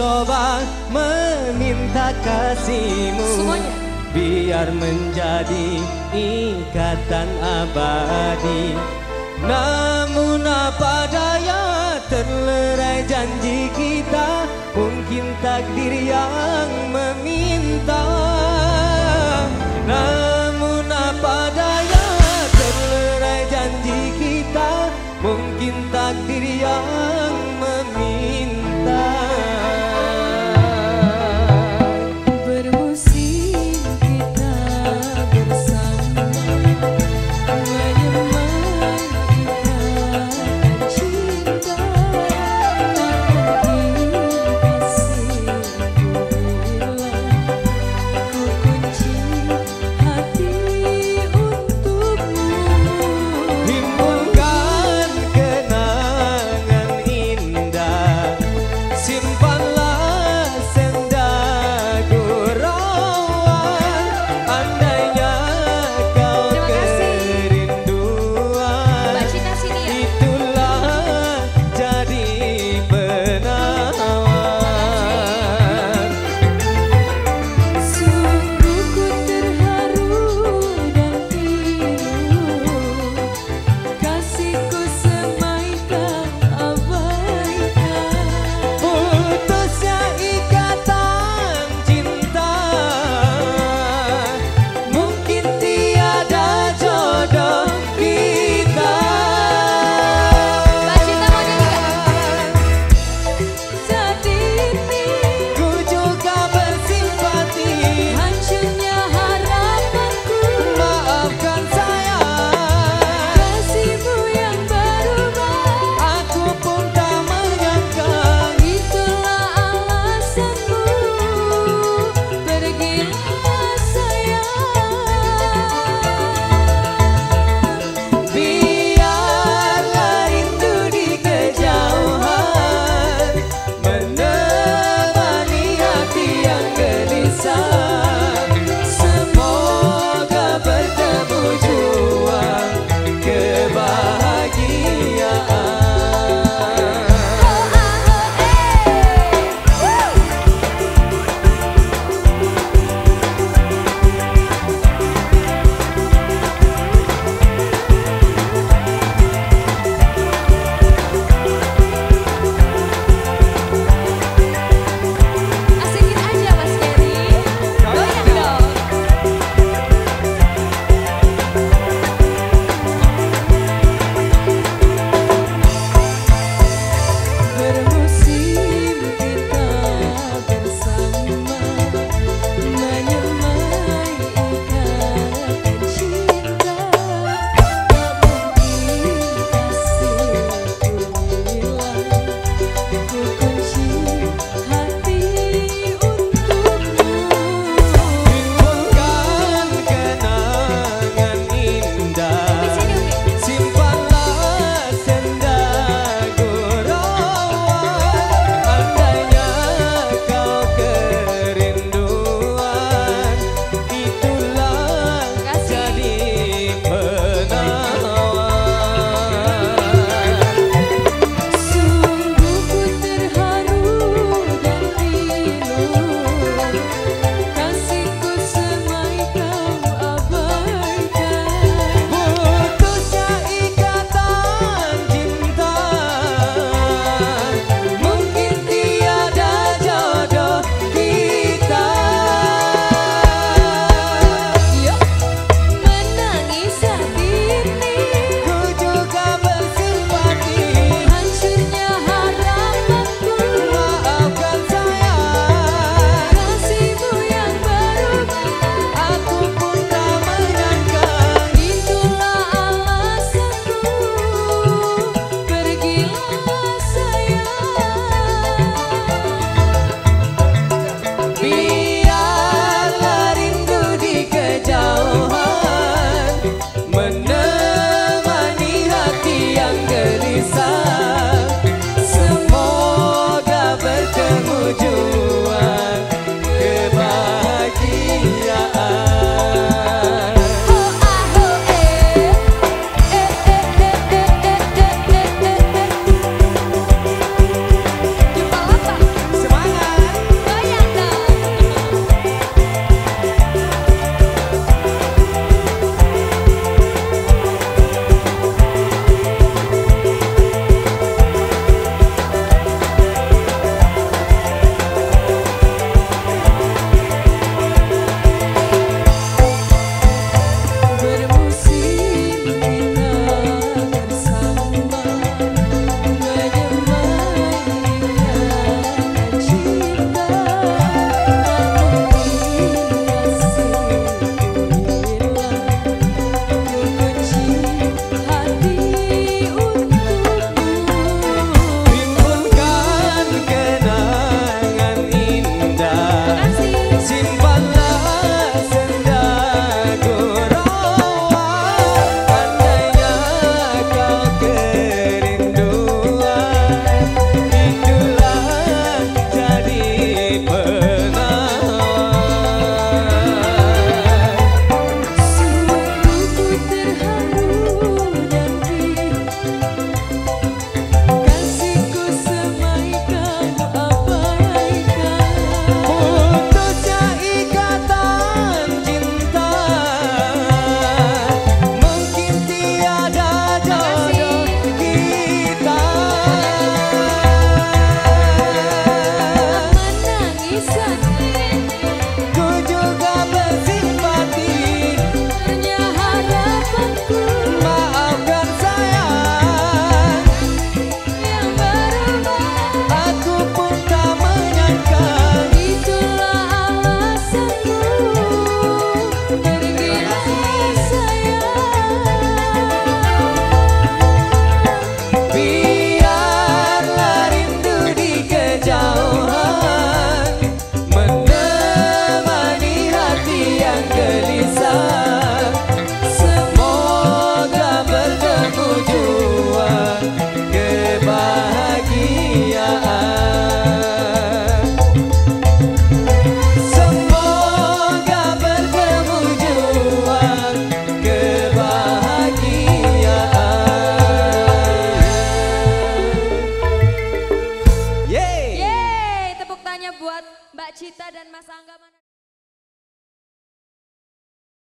coba meminta kasihmu. Semuanya. Biar menjadi ikatan abadi. Namun apa daya terlerai janji kita? Mungkin takdir yang meminta